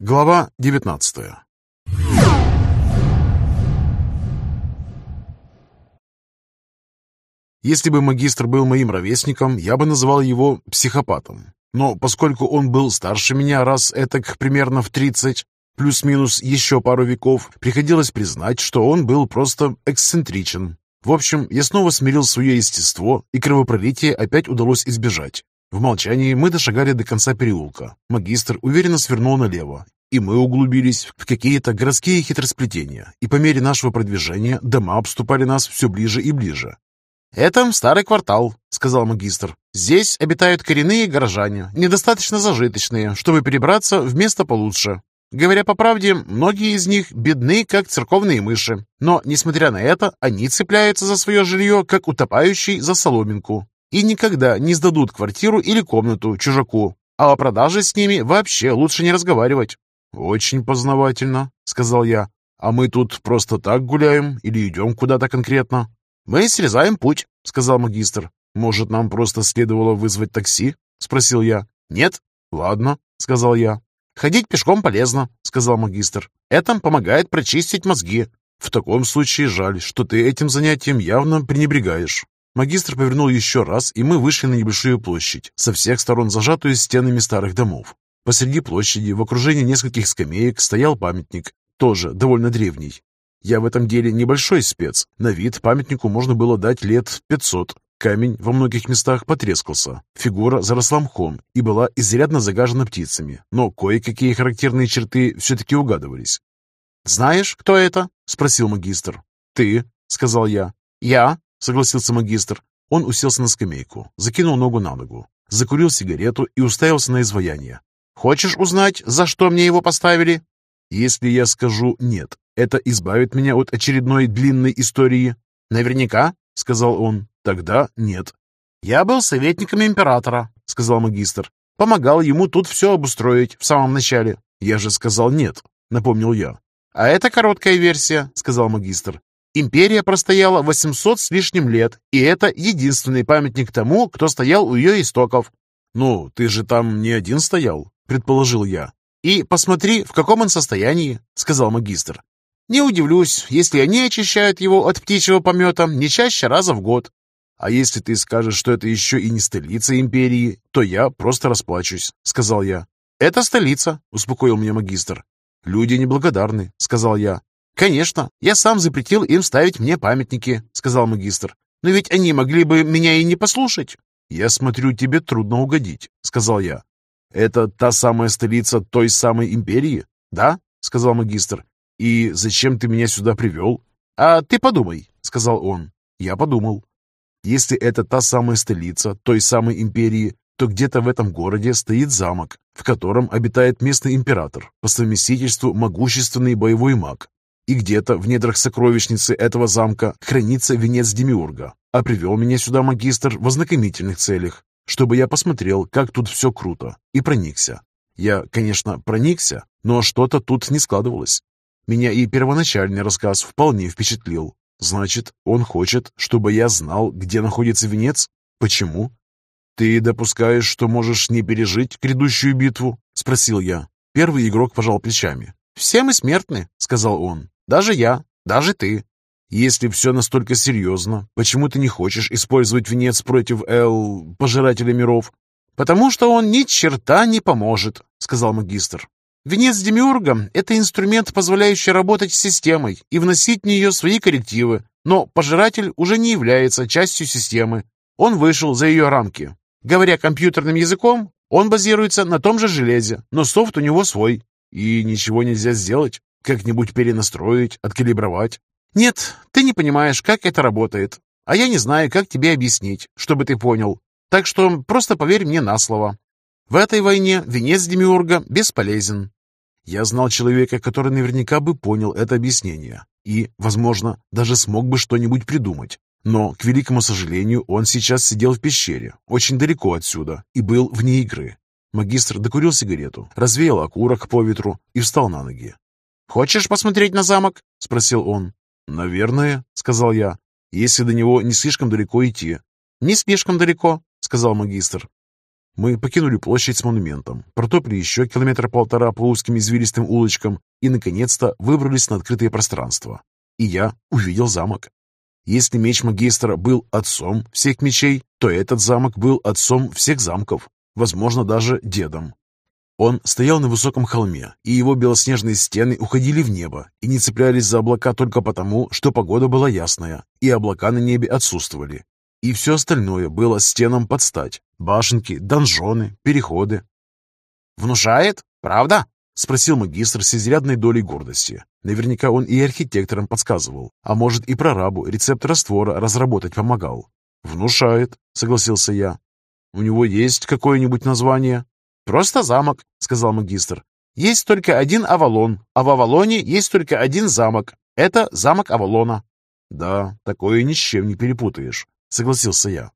Глава 19 Если бы магистр был моим ровесником, я бы называл его психопатом. Но поскольку он был старше меня раз этак примерно в 30, плюс-минус еще пару веков, приходилось признать, что он был просто эксцентричен. В общем, я снова смирил свое естество, и кровопролитие опять удалось избежать. В молчании мы дошагали до конца переулка. Магистр уверенно свернул налево, и мы углубились в какие-то городские хитросплетения, и по мере нашего продвижения дома обступали нас все ближе и ближе. «Это старый квартал», — сказал магистр. «Здесь обитают коренные горожане, недостаточно зажиточные, чтобы перебраться в место получше. Говоря по правде, многие из них бедны, как церковные мыши. Но, несмотря на это, они цепляются за свое жилье, как утопающий за соломинку и никогда не сдадут квартиру или комнату чужаку, а о продаже с ними вообще лучше не разговаривать. «Очень познавательно», — сказал я. «А мы тут просто так гуляем или идем куда-то конкретно?» «Мы срезаем путь», — сказал магистр. «Может, нам просто следовало вызвать такси?» — спросил я. «Нет». «Ладно», — сказал я. «Ходить пешком полезно», — сказал магистр. «Это помогает прочистить мозги». «В таком случае жаль, что ты этим занятием явно пренебрегаешь. Магистр повернул еще раз, и мы вышли на небольшую площадь, со всех сторон зажатую стенами старых домов. Посреди площади, в окружении нескольких скамеек, стоял памятник, тоже довольно древний. Я в этом деле небольшой спец. На вид памятнику можно было дать лет 500. Камень во многих местах потрескался, фигура заросла мхом и была изрядно загажена птицами, но кое-какие характерные черты все-таки угадывались. «Знаешь, кто это?» — спросил магистр. «Ты», — сказал я. «Я», — согласился магистр. Он уселся на скамейку, закинул ногу на ногу, закурил сигарету и уставился на изваяние. «Хочешь узнать, за что мне его поставили?» «Если я скажу «нет», это избавит меня от очередной длинной истории?» «Наверняка», — сказал он. «Тогда нет». «Я был советником императора», — сказал магистр. «Помогал ему тут все обустроить в самом начале». «Я же сказал нет», — напомнил я. «А это короткая версия», — сказал магистр. Империя простояла 800 с лишним лет, и это единственный памятник тому, кто стоял у ее истоков. «Ну, ты же там не один стоял», — предположил я. «И посмотри, в каком он состоянии», — сказал магистр. «Не удивлюсь, если они очищают его от птичьего помета не чаще раза в год. А если ты скажешь, что это еще и не столица империи, то я просто расплачусь», — сказал я. «Это столица», — успокоил меня магистр. «Люди неблагодарны», — сказал я. «Конечно, я сам запретил им ставить мне памятники», — сказал магистр. «Но ведь они могли бы меня и не послушать». «Я смотрю, тебе трудно угодить», — сказал я. «Это та самая столица той самой империи?» «Да», — сказал магистр. «И зачем ты меня сюда привел?» «А ты подумай», — сказал он. Я подумал. «Если это та самая столица той самой империи, то где-то в этом городе стоит замок, в котором обитает местный император, по совместительству могущественный боевой маг, и где-то в недрах сокровищницы этого замка хранится венец Демиурга. А привел меня сюда магистр в ознакомительных целях, чтобы я посмотрел, как тут все круто, и проникся. Я, конечно, проникся, но что-то тут не складывалось. Меня и первоначальный рассказ вполне впечатлил. Значит, он хочет, чтобы я знал, где находится венец? Почему? «Ты допускаешь, что можешь не пережить грядущую битву?» — спросил я. Первый игрок пожал плечами. «Все мы смертны», — сказал он. Даже я, даже ты. Если все настолько серьезно, почему ты не хочешь использовать венец против Эл... Пожирателя миров? Потому что он ни черта не поможет, сказал магистр. Венец Демиурга – это инструмент, позволяющий работать с системой и вносить в нее свои коррективы, но пожиратель уже не является частью системы. Он вышел за ее рамки. Говоря компьютерным языком, он базируется на том же железе, но софт у него свой. И ничего нельзя сделать. Как-нибудь перенастроить, откалибровать? Нет, ты не понимаешь, как это работает. А я не знаю, как тебе объяснить, чтобы ты понял. Так что просто поверь мне на слово. В этой войне венец Демиурга бесполезен. Я знал человека, который наверняка бы понял это объяснение и, возможно, даже смог бы что-нибудь придумать. Но, к великому сожалению, он сейчас сидел в пещере, очень далеко отсюда, и был вне игры. Магистр докурил сигарету, развеял окурок по ветру и встал на ноги. «Хочешь посмотреть на замок?» — спросил он. «Наверное», — сказал я, — «если до него не слишком далеко идти». «Не слишком далеко», — сказал магистр. Мы покинули площадь с монументом, протопли еще километр полтора по узким извилистым улочкам и, наконец-то, выбрались на открытое пространство. И я увидел замок. Если меч магистра был отцом всех мечей, то этот замок был отцом всех замков, возможно, даже дедом. Он стоял на высоком холме, и его белоснежные стены уходили в небо и не цеплялись за облака только потому, что погода была ясная, и облака на небе отсутствовали. И все остальное было стенам под стать. Башенки, донжоны, переходы. «Внушает? Правда?» — спросил магистр с изрядной долей гордости. Наверняка он и архитекторам подсказывал, а может и прорабу рецепт раствора разработать помогал. «Внушает», — согласился я. «У него есть какое-нибудь название?» «Просто замок», — сказал магистр. «Есть только один Авалон, а в Авалоне есть только один замок. Это замок Авалона». «Да, такое ни с чем не перепутаешь», — согласился я.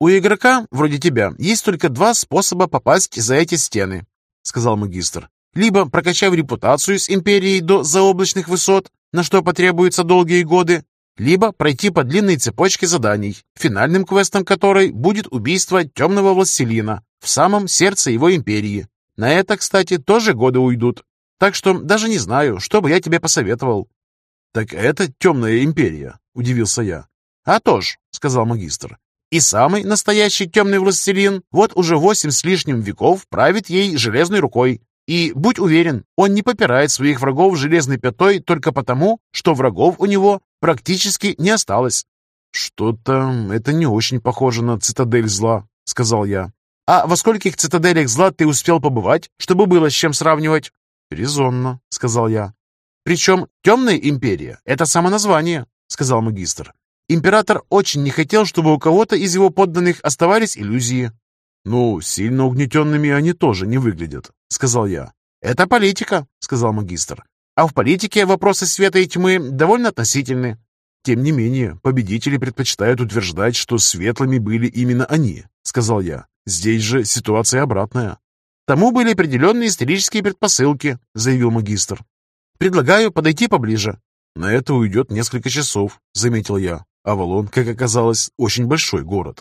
«У игрока, вроде тебя, есть только два способа попасть за эти стены», — сказал магистр. «Либо прокачав репутацию с Империей до заоблачных высот, на что потребуются долгие годы, либо пройти по длинной цепочке заданий, финальным квестом которой будет убийство темного властелина в самом сердце его империи. На это, кстати, тоже годы уйдут. Так что даже не знаю, что бы я тебе посоветовал». «Так это темная империя», — удивился я. «А то ж», — сказал магистр. «И самый настоящий темный властелин вот уже восемь с лишним веков правит ей железной рукой. И будь уверен, он не попирает своих врагов железной пятой только потому, что врагов у него практически не осталось». «Что-то это не очень похоже на цитадель зла», — сказал я. А во скольких цитаделях зла ты успел побывать, чтобы было с чем сравнивать?» «Резонно», — сказал я. «Причем темная империя — это само название», — сказал магистр. «Император очень не хотел, чтобы у кого-то из его подданных оставались иллюзии». «Ну, сильно угнетенными они тоже не выглядят», — сказал я. «Это политика», — сказал магистр. «А в политике вопросы света и тьмы довольно относительны». «Тем не менее, победители предпочитают утверждать, что светлыми были именно они», — сказал я. Здесь же ситуация обратная. Тому были определенные исторические предпосылки, заявил магистр. Предлагаю подойти поближе. На это уйдет несколько часов, заметил я. Авалон, как оказалось, очень большой город.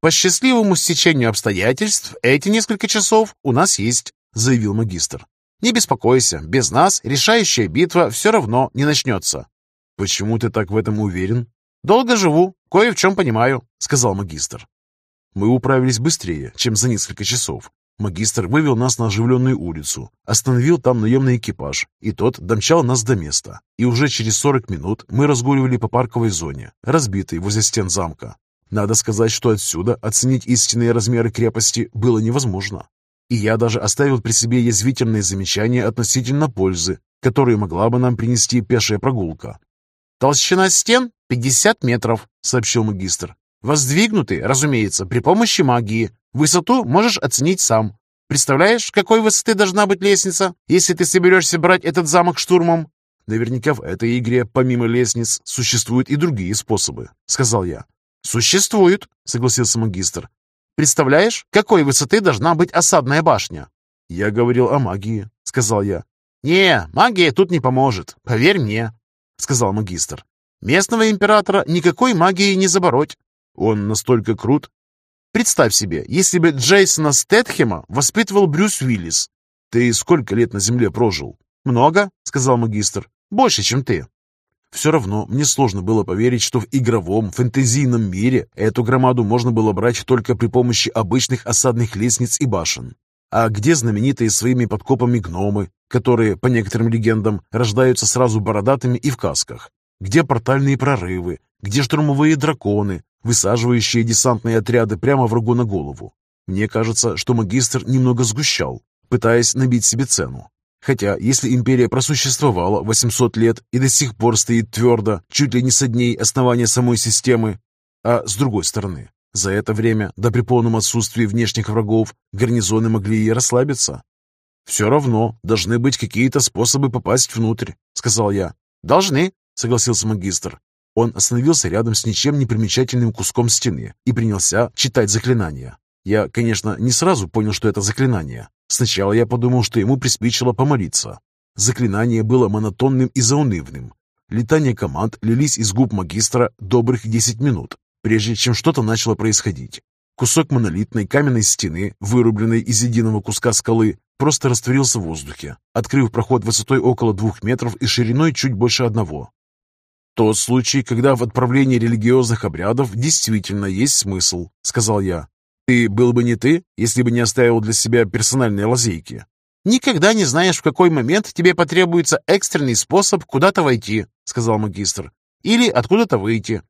По счастливому стечению обстоятельств эти несколько часов у нас есть, заявил магистр. Не беспокойся, без нас решающая битва все равно не начнется. Почему ты так в этом уверен? Долго живу, кое в чем понимаю, сказал магистр. Мы управились быстрее, чем за несколько часов. Магистр вывел нас на оживленную улицу, остановил там наемный экипаж, и тот домчал нас до места. И уже через 40 минут мы разгуливали по парковой зоне, разбитой возле стен замка. Надо сказать, что отсюда оценить истинные размеры крепости было невозможно. И я даже оставил при себе язвительные замечания относительно пользы, которую могла бы нам принести пешая прогулка. «Толщина стен 50 метров», — сообщил магистр. Воздвигнуты, разумеется, при помощи магии. Высоту можешь оценить сам. Представляешь, какой высоты должна быть лестница, если ты соберешься брать этот замок штурмом? Наверняка в этой игре, помимо лестниц, существуют и другие способы, сказал я. Существуют, согласился магистр. Представляешь, какой высоты должна быть осадная башня? Я говорил о магии, сказал я. Не, магия тут не поможет, поверь мне, сказал магистр. Местного императора никакой магии не забороть. Он настолько крут? Представь себе, если бы Джейсона Стэтхема воспитывал Брюс Уиллис. Ты сколько лет на Земле прожил? Много, сказал магистр. Больше, чем ты. Все равно мне сложно было поверить, что в игровом, фэнтезийном мире эту громаду можно было брать только при помощи обычных осадных лестниц и башен. А где знаменитые своими подкопами гномы, которые, по некоторым легендам, рождаются сразу бородатыми и в касках? Где портальные прорывы? Где штурмовые драконы, высаживающие десантные отряды прямо врагу на голову. Мне кажется, что магистр немного сгущал, пытаясь набить себе цену. Хотя, если империя просуществовала 800 лет и до сих пор стоит твердо, чуть ли не со дней основания самой системы, а с другой стороны, за это время, да при полном отсутствии внешних врагов, гарнизоны могли и расслабиться. «Все равно должны быть какие-то способы попасть внутрь», — сказал я. «Должны», — согласился магистр. Он остановился рядом с ничем не примечательным куском стены и принялся читать заклинания. Я, конечно, не сразу понял, что это заклинание. Сначала я подумал, что ему приспичило помолиться. Заклинание было монотонным и заунывным. Летание команд лились из губ магистра добрых 10 минут, прежде чем что-то начало происходить. Кусок монолитной каменной стены, вырубленной из единого куска скалы, просто растворился в воздухе, открыв проход высотой около двух метров и шириной чуть больше одного. «Тот случай, когда в отправлении религиозных обрядов действительно есть смысл», — сказал я. «Ты был бы не ты, если бы не оставил для себя персональные лазейки». «Никогда не знаешь, в какой момент тебе потребуется экстренный способ куда-то войти», — сказал магистр. «Или откуда-то выйти.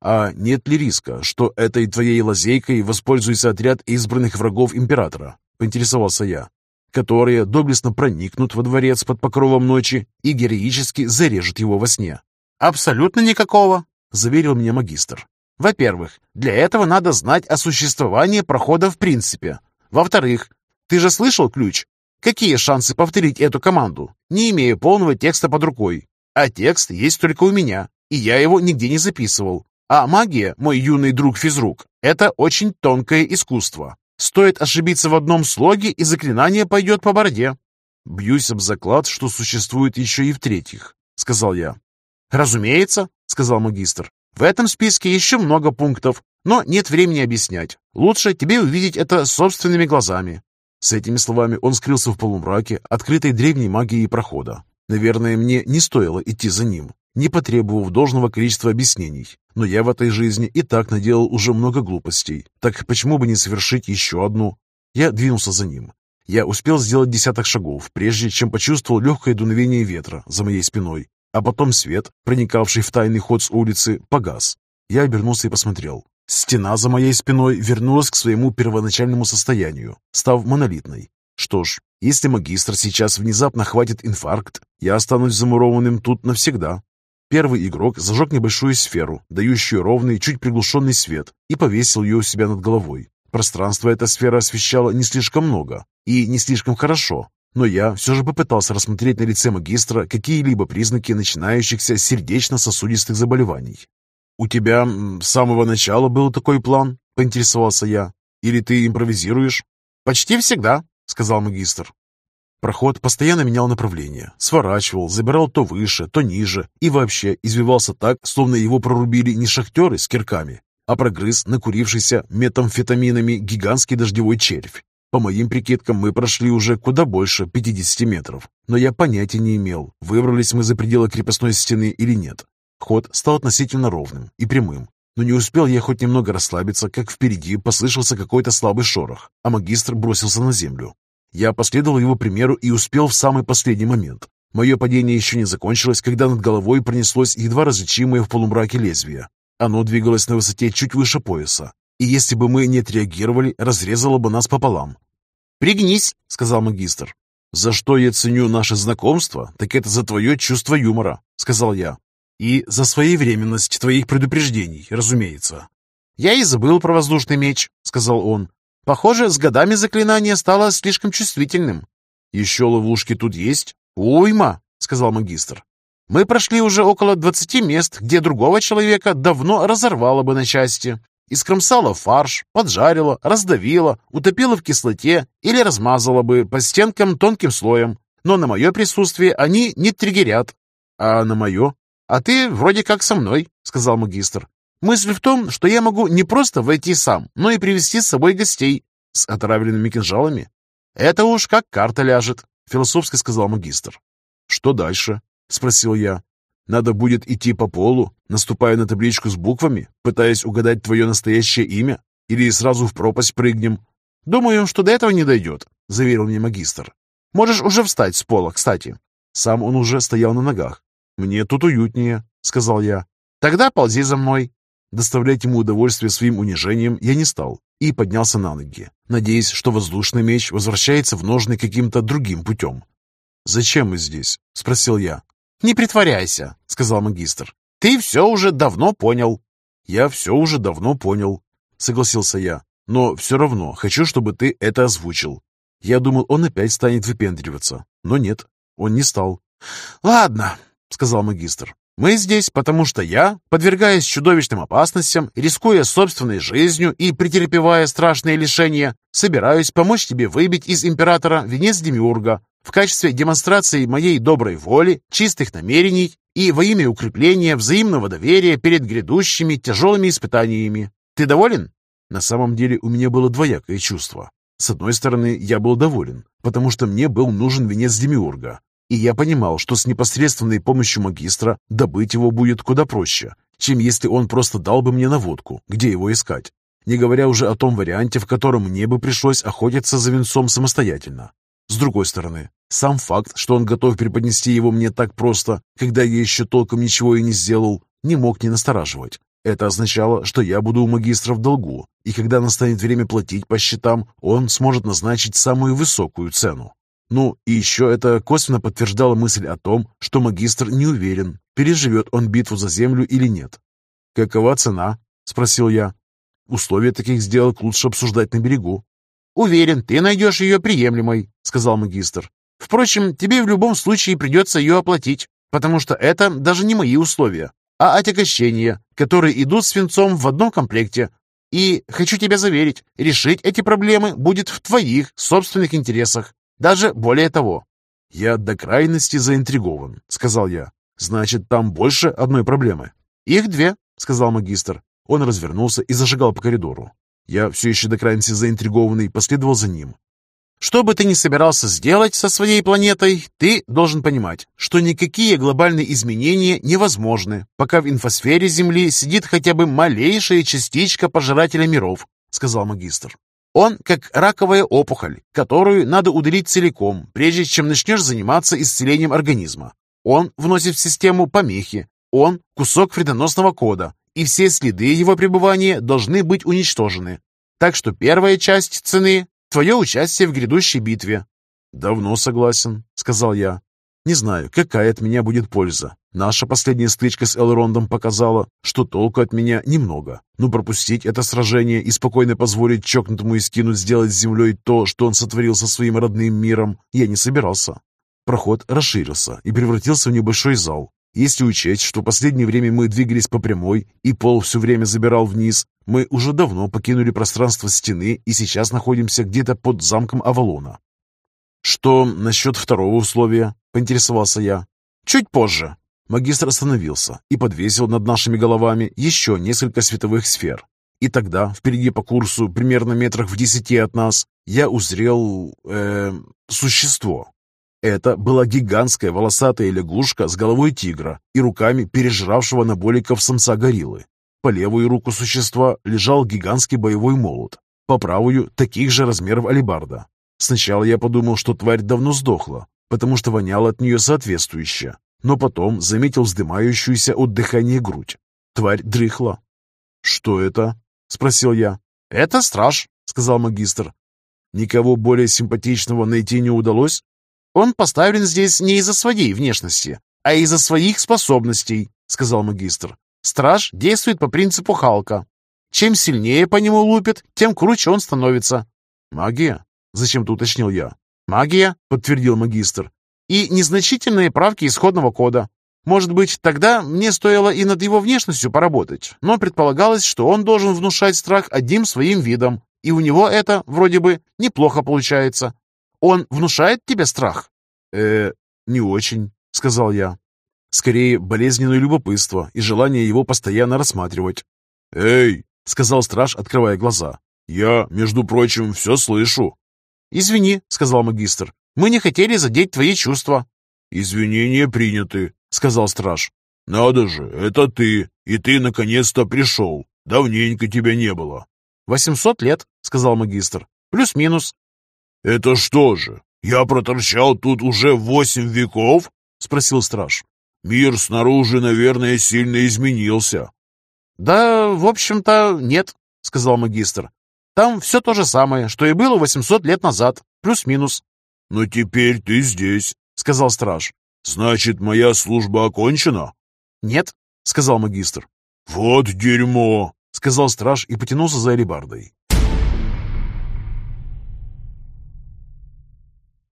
А нет ли риска, что этой твоей лазейкой воспользуется отряд избранных врагов императора? Поинтересовался я. Которые доблестно проникнут во дворец под покровом ночи и героически зарежут его во сне. Абсолютно никакого, заверил меня магистр. Во-первых, для этого надо знать о существовании прохода в принципе. Во-вторых, ты же слышал ключ? Какие шансы повторить эту команду, не имея полного текста под рукой? А текст есть только у меня, и я его нигде не записывал. А магия, мой юный друг физрук, это очень тонкое искусство. Стоит ошибиться в одном слоге, и заклинание пойдет по бороде. «Бьюсь об заклад, что существует еще и в-третьих», — сказал я. «Разумеется», — сказал магистр. «В этом списке еще много пунктов, но нет времени объяснять. Лучше тебе увидеть это собственными глазами». С этими словами он скрылся в полумраке, открытой древней магией прохода. Наверное, мне не стоило идти за ним не потребовав должного количества объяснений. Но я в этой жизни и так наделал уже много глупостей. Так почему бы не совершить еще одну? Я двинулся за ним. Я успел сделать десяток шагов, прежде чем почувствовал легкое дуновение ветра за моей спиной. А потом свет, проникавший в тайный ход с улицы, погас. Я обернулся и посмотрел. Стена за моей спиной вернулась к своему первоначальному состоянию, став монолитной. Что ж, если магистр сейчас внезапно хватит инфаркт, я останусь замурованным тут навсегда. Первый игрок зажег небольшую сферу, дающую ровный, чуть приглушенный свет, и повесил ее у себя над головой. Пространство эта сфера освещала не слишком много и не слишком хорошо, но я все же попытался рассмотреть на лице магистра какие-либо признаки начинающихся сердечно-сосудистых заболеваний. «У тебя с самого начала был такой план?» — поинтересовался я. «Или ты импровизируешь?» «Почти всегда», — сказал магистр. Проход постоянно менял направление, сворачивал, забирал то выше, то ниже и вообще извивался так, словно его прорубили не шахтеры с кирками, а прогрыз накурившийся метамфетаминами гигантский дождевой червь. По моим прикидкам, мы прошли уже куда больше 50 метров, но я понятия не имел, выбрались мы за пределы крепостной стены или нет. Ход стал относительно ровным и прямым, но не успел я хоть немного расслабиться, как впереди послышался какой-то слабый шорох, а магистр бросился на землю. Я последовал его примеру и успел в самый последний момент. Мое падение еще не закончилось, когда над головой пронеслось едва различимое в полумраке лезвие. Оно двигалось на высоте чуть выше пояса, и если бы мы не отреагировали, разрезало бы нас пополам. «Пригнись», — сказал магистр. «За что я ценю наше знакомство, так это за твое чувство юмора», — сказал я. «И за своевременность твоих предупреждений, разумеется». «Я и забыл про воздушный меч», — сказал он. Похоже, с годами заклинание стало слишком чувствительным. «Еще ловушки тут есть?» «Уйма», — сказал магистр. «Мы прошли уже около двадцати мест, где другого человека давно разорвало бы на части. Искромсало фарш, поджарило, раздавило, утопило в кислоте или размазало бы по стенкам тонким слоем. Но на мое присутствие они не триггерят. А на мое? А ты вроде как со мной, сказал магистр. Мысль в том, что я могу не просто войти сам, но и привести с собой гостей с отравленными кинжалами. Это уж как карта ляжет, философски сказал магистр. Что дальше? Спросил я. Надо будет идти по полу, наступая на табличку с буквами, пытаясь угадать твое настоящее имя? Или сразу в пропасть прыгнем? Думаю, что до этого не дойдет, заверил мне магистр. Можешь уже встать с пола, кстати. Сам он уже стоял на ногах. «Мне тут уютнее», — сказал я. «Тогда ползи за мной», Доставлять ему удовольствие своим унижением я не стал и поднялся на ноги, надеясь, что воздушный меч возвращается в ножны каким-то другим путем. «Зачем мы здесь?» — спросил я. «Не притворяйся», — сказал магистр. «Ты все уже давно понял». «Я все уже давно понял», — согласился я. «Но все равно хочу, чтобы ты это озвучил». Я думал, он опять станет выпендриваться, но нет, он не стал. «Ладно», — сказал магистр. Мы здесь, потому что я, подвергаясь чудовищным опасностям, рискуя собственной жизнью и претерпевая страшные лишения, собираюсь помочь тебе выбить из императора венец Демиурга в качестве демонстрации моей доброй воли, чистых намерений и во имя укрепления взаимного доверия перед грядущими тяжелыми испытаниями. Ты доволен? На самом деле у меня было двоякое чувство. С одной стороны, я был доволен, потому что мне был нужен венец Демиурга, и я понимал, что с непосредственной помощью магистра добыть его будет куда проще, чем если он просто дал бы мне наводку, где его искать. Не говоря уже о том варианте, в котором мне бы пришлось охотиться за венцом самостоятельно. С другой стороны, сам факт, что он готов преподнести его мне так просто, когда я еще толком ничего и не сделал, не мог не настораживать. Это означало, что я буду у магистра в долгу, и когда настанет время платить по счетам, он сможет назначить самую высокую цену. Ну, и еще это косвенно подтверждало мысль о том, что магистр не уверен, переживет он битву за землю или нет. «Какова цена?» – спросил я. «Условия таких сделок лучше обсуждать на берегу». «Уверен, ты найдешь ее приемлемой», – сказал магистр. «Впрочем, тебе в любом случае придется ее оплатить, потому что это даже не мои условия а отягощения, которые идут с свинцом в одном комплекте. И, хочу тебя заверить, решить эти проблемы будет в твоих собственных интересах. Даже более того. «Я до крайности заинтригован», — сказал я. «Значит, там больше одной проблемы?» «Их две», — сказал магистр. Он развернулся и зашагал по коридору. Я, все еще до крайности заинтригованный, последовал за ним. Что бы ты ни собирался сделать со своей планетой, ты должен понимать, что никакие глобальные изменения невозможны, пока в инфосфере Земли сидит хотя бы малейшая частичка пожирателя миров, сказал магистр. Он как раковая опухоль, которую надо удалить целиком, прежде чем начнешь заниматься исцелением организма. Он вносит в систему помехи, он кусок вредоносного кода, и все следы его пребывания должны быть уничтожены. Так что первая часть цены твое участие в грядущей битве». «Давно согласен», — сказал я. «Не знаю, какая от меня будет польза. Наша последняя стычка с Элрондом показала, что толку от меня немного. Но пропустить это сражение и спокойно позволить чокнутому Искину сделать с землей то, что он сотворил со своим родным миром, я не собирался». Проход расширился и превратился в небольшой зал, если учесть, что последнее время мы двигались по прямой, и пол все время забирал вниз, мы уже давно покинули пространство стены и сейчас находимся где-то под замком Авалона. «Что насчет второго условия?» — поинтересовался я. «Чуть позже». Магистр остановился и подвесил над нашими головами еще несколько световых сфер. И тогда, впереди по курсу, примерно метрах в десяти от нас, я узрел... Э, существо. Это была гигантская волосатая лягушка с головой тигра и руками пережравшего наболиков самца гориллы. По левую руку существа лежал гигантский боевой молот, по правую – таких же размеров алебарда. Сначала я подумал, что тварь давно сдохла, потому что воняло от нее соответствующе, но потом заметил вздымающуюся от дыхания грудь. Тварь дрыхла. «Что это?» – спросил я. «Это страж», – сказал магистр. «Никого более симпатичного найти не удалось?» Он поставлен здесь не из-за своей внешности, а из-за своих способностей, сказал магистр. Страж действует по принципу Халка. Чем сильнее по нему лупит, тем круче он становится. Магия? Зачем-то уточнил я. Магия, подтвердил магистр. И незначительные правки исходного кода. Может быть, тогда мне стоило и над его внешностью поработать, но предполагалось, что он должен внушать страх одним своим видом, и у него это, вроде бы, неплохо получается. Он внушает тебе страх?» «Э, не очень», — сказал я. «Скорее, болезненное любопытство и желание его постоянно рассматривать». «Эй!» — сказал страж, открывая глаза. «Я, между прочим, все слышу». «Извини», — сказал магистр, — «мы не хотели задеть твои чувства». «Извинения приняты», — сказал страж. «Надо же, это ты, и ты наконец-то пришел. Давненько тебя не было». «Восемьсот лет», — сказал магистр. «Плюс-минус. «Это что же, я проторчал тут уже восемь веков?» — спросил страж. «Мир снаружи, наверное, сильно изменился». «Да, в общем-то, нет», — сказал магистр. «Там все то же самое, что и было 800 лет назад, плюс-минус». «Но теперь ты здесь», — сказал страж. «Значит, моя служба окончена?» «Нет», — сказал магистр. «Вот дерьмо», — сказал страж и потянулся за алебардой.